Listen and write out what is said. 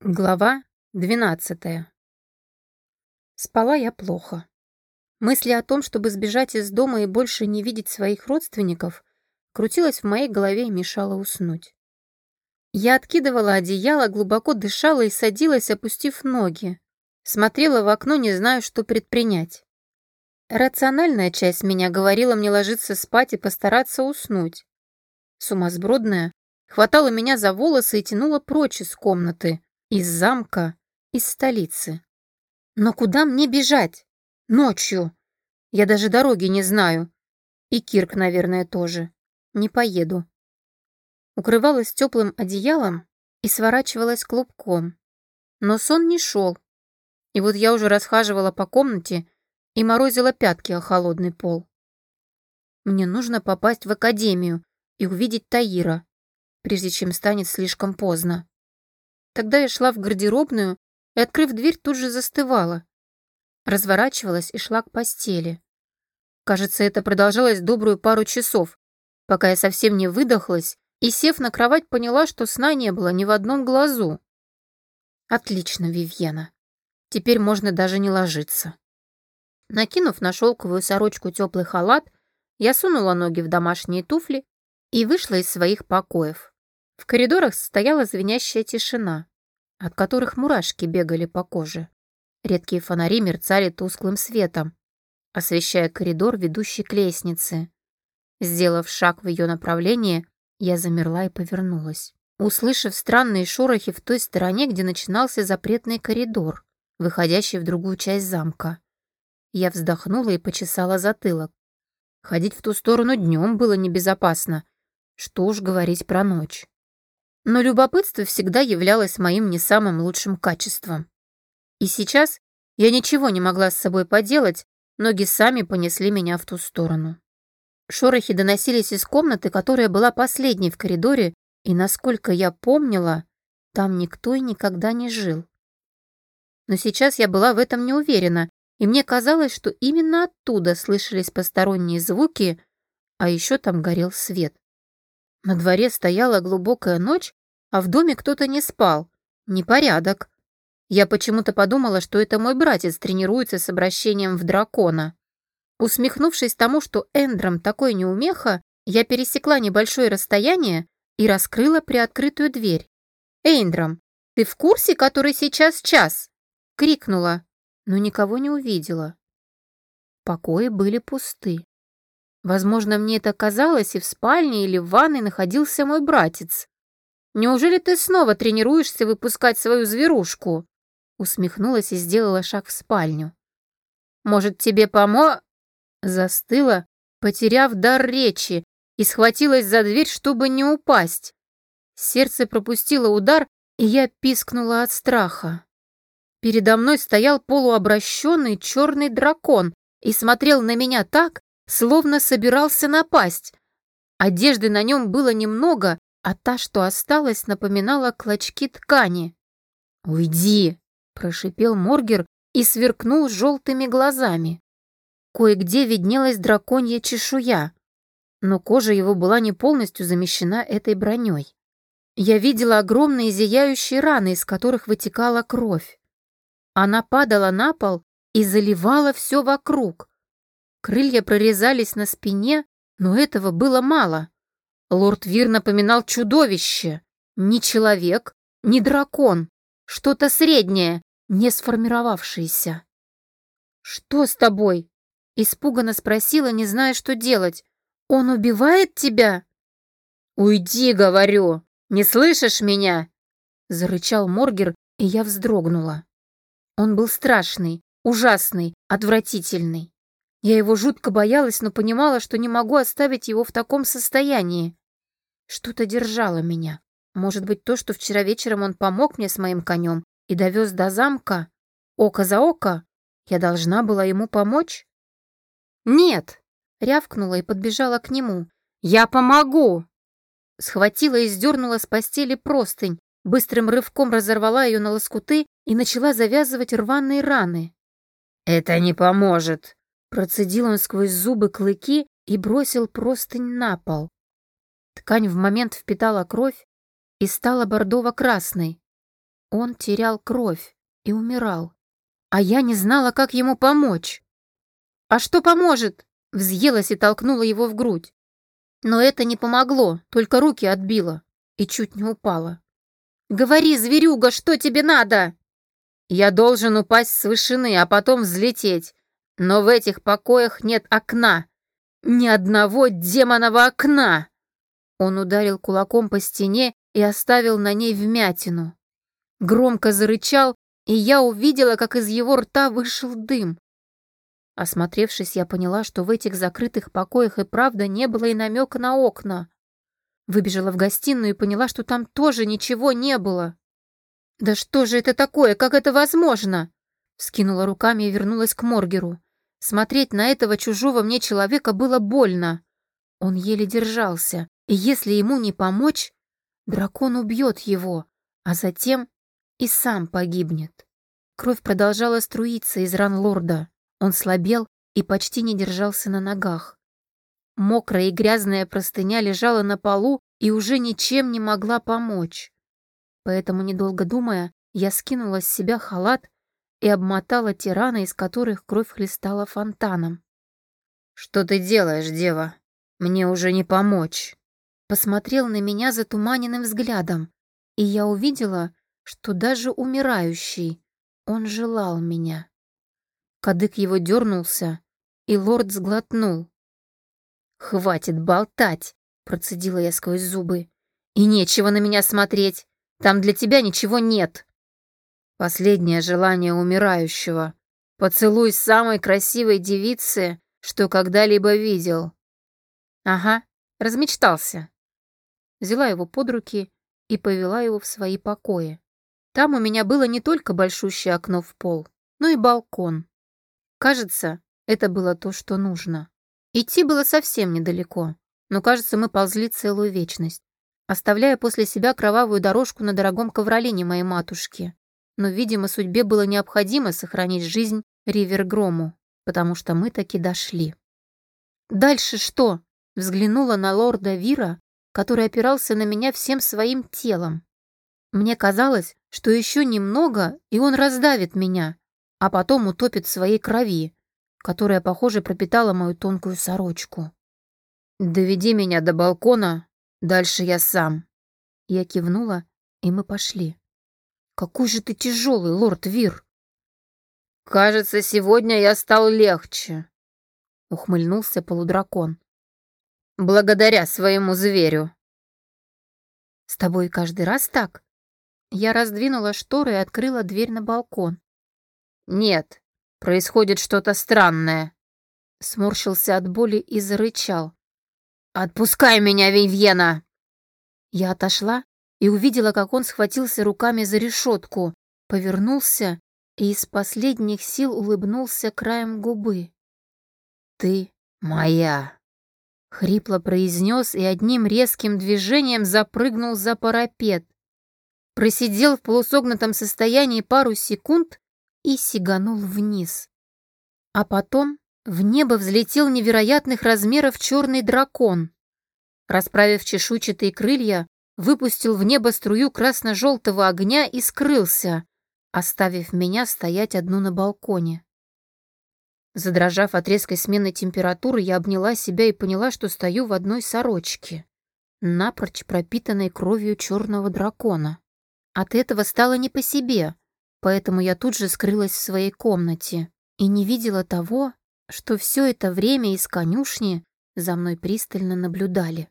Глава двенадцатая. Спала я плохо. Мысли о том, чтобы сбежать из дома и больше не видеть своих родственников, крутилась в моей голове и мешала уснуть. Я откидывала одеяло, глубоко дышала и садилась, опустив ноги. Смотрела в окно, не зная, что предпринять. Рациональная часть меня говорила мне ложиться спать и постараться уснуть. Сумасбродная хватала меня за волосы и тянула прочь из комнаты, из замка, из столицы. Но куда мне бежать? Ночью. Я даже дороги не знаю. И Кирк, наверное, тоже. Не поеду. Укрывалась теплым одеялом и сворачивалась клубком. Но сон не шел. И вот я уже расхаживала по комнате и морозила пятки о холодный пол. Мне нужно попасть в академию и увидеть Таира, прежде чем станет слишком поздно. Тогда я шла в гардеробную и, открыв дверь, тут же застывала. Разворачивалась и шла к постели. Кажется, это продолжалось добрую пару часов, пока я совсем не выдохлась и, сев на кровать, поняла, что сна не было ни в одном глазу. Отлично, Вивьена. Теперь можно даже не ложиться. Накинув на шелковую сорочку теплый халат, я сунула ноги в домашние туфли и вышла из своих покоев. В коридорах стояла звенящая тишина, от которых мурашки бегали по коже. Редкие фонари мерцали тусклым светом, освещая коридор, ведущий к лестнице. Сделав шаг в ее направлении, я замерла и повернулась, услышав странные шорохи в той стороне, где начинался запретный коридор, выходящий в другую часть замка. Я вздохнула и почесала затылок. Ходить в ту сторону днем было небезопасно. Что уж говорить про ночь. Но любопытство всегда являлось моим не самым лучшим качеством. И сейчас я ничего не могла с собой поделать, ноги сами понесли меня в ту сторону. Шорохи доносились из комнаты, которая была последней в коридоре, и, насколько я помнила, там никто и никогда не жил. Но сейчас я была в этом не уверена, и мне казалось, что именно оттуда слышались посторонние звуки, а еще там горел свет. На дворе стояла глубокая ночь, а в доме кто-то не спал. Непорядок. Я почему-то подумала, что это мой братец тренируется с обращением в дракона. Усмехнувшись тому, что Эндром такой неумеха, я пересекла небольшое расстояние и раскрыла приоткрытую дверь. «Эндром, ты в курсе, который сейчас час?» — крикнула, но никого не увидела. Покои были пусты. Возможно, мне это казалось, и в спальне или в ванной находился мой братец. Неужели ты снова тренируешься выпускать свою зверушку?» Усмехнулась и сделала шаг в спальню. «Может, тебе помо...» Застыла, потеряв дар речи, и схватилась за дверь, чтобы не упасть. Сердце пропустило удар, и я пискнула от страха. Передо мной стоял полуобращенный черный дракон и смотрел на меня так, словно собирался напасть. Одежды на нем было немного, а та, что осталась, напоминала клочки ткани. «Уйди!» — прошипел Моргер и сверкнул желтыми глазами. Кое-где виднелась драконья чешуя, но кожа его была не полностью замещена этой броней. Я видела огромные зияющие раны, из которых вытекала кровь. Она падала на пол и заливала все вокруг. Крылья прорезались на спине, но этого было мало. Лорд Вир напоминал чудовище. Не человек, не дракон. Что-то среднее, не сформировавшееся. «Что с тобой?» Испуганно спросила, не зная, что делать. «Он убивает тебя?» «Уйди, говорю! Не слышишь меня?» Зарычал Моргер, и я вздрогнула. Он был страшный, ужасный, отвратительный. Я его жутко боялась, но понимала, что не могу оставить его в таком состоянии. Что-то держало меня. Может быть, то, что вчера вечером он помог мне с моим конем и довез до замка? Око за око? Я должна была ему помочь? «Нет!» — рявкнула и подбежала к нему. «Я помогу!» Схватила и сдернула с постели простынь, быстрым рывком разорвала ее на лоскуты и начала завязывать рваные раны. «Это не поможет!» Процедил он сквозь зубы клыки и бросил простынь на пол. Ткань в момент впитала кровь и стала бордово-красной. Он терял кровь и умирал, а я не знала, как ему помочь. «А что поможет?» — взъелась и толкнула его в грудь. Но это не помогло, только руки отбило и чуть не упала. «Говори, зверюга, что тебе надо?» «Я должен упасть с вышины, а потом взлететь. Но в этих покоях нет окна. Ни одного демонового окна!» Он ударил кулаком по стене и оставил на ней вмятину. Громко зарычал, и я увидела, как из его рта вышел дым. Осмотревшись, я поняла, что в этих закрытых покоях и правда не было и намека на окна. Выбежала в гостиную и поняла, что там тоже ничего не было. «Да что же это такое? Как это возможно?» Скинула руками и вернулась к Моргеру. Смотреть на этого чужого мне человека было больно. Он еле держался, и если ему не помочь, дракон убьет его, а затем и сам погибнет. Кровь продолжала струиться из ран лорда. Он слабел и почти не держался на ногах. Мокрая и грязная простыня лежала на полу и уже ничем не могла помочь. Поэтому, недолго думая, я скинула с себя халат и обмотала те раны, из которых кровь хлестала фонтаном. «Что ты делаешь, дева? Мне уже не помочь!» Посмотрел на меня затуманенным взглядом, и я увидела, что даже умирающий он желал меня. Кадык его дернулся, и лорд сглотнул. «Хватит болтать!» — процедила я сквозь зубы. «И нечего на меня смотреть! Там для тебя ничего нет!» Последнее желание умирающего. Поцелуй самой красивой девицы, что когда-либо видел. Ага, размечтался. Взяла его под руки и повела его в свои покои. Там у меня было не только большущее окно в пол, но и балкон. Кажется, это было то, что нужно. Идти было совсем недалеко, но, кажется, мы ползли целую вечность, оставляя после себя кровавую дорожку на дорогом ковролине моей матушки. Но, видимо, судьбе было необходимо сохранить жизнь Ривергрому, потому что мы таки дошли. «Дальше что?» — взглянула на лорда Вира, который опирался на меня всем своим телом. Мне казалось, что еще немного, и он раздавит меня, а потом утопит в своей крови, которая, похоже, пропитала мою тонкую сорочку. «Доведи меня до балкона, дальше я сам». Я кивнула, и мы пошли. «Какой же ты тяжелый, лорд Вир!» «Кажется, сегодня я стал легче», — ухмыльнулся полудракон. «Благодаря своему зверю». «С тобой каждый раз так?» Я раздвинула шторы и открыла дверь на балкон. «Нет, происходит что-то странное». Сморщился от боли и зарычал. «Отпускай меня, Вивьена!» Я отошла и увидела, как он схватился руками за решетку, повернулся и из последних сил улыбнулся краем губы. «Ты моя!» Хрипло произнес и одним резким движением запрыгнул за парапет. Просидел в полусогнутом состоянии пару секунд и сиганул вниз. А потом в небо взлетел невероятных размеров черный дракон. Расправив чешуйчатые крылья, выпустил в небо струю красно-желтого огня и скрылся, оставив меня стоять одну на балконе. Задрожав от резкой смены температуры, я обняла себя и поняла, что стою в одной сорочке, напрочь пропитанной кровью черного дракона. От этого стало не по себе, Поэтому я тут же скрылась в своей комнате и не видела того, что все это время из конюшни за мной пристально наблюдали.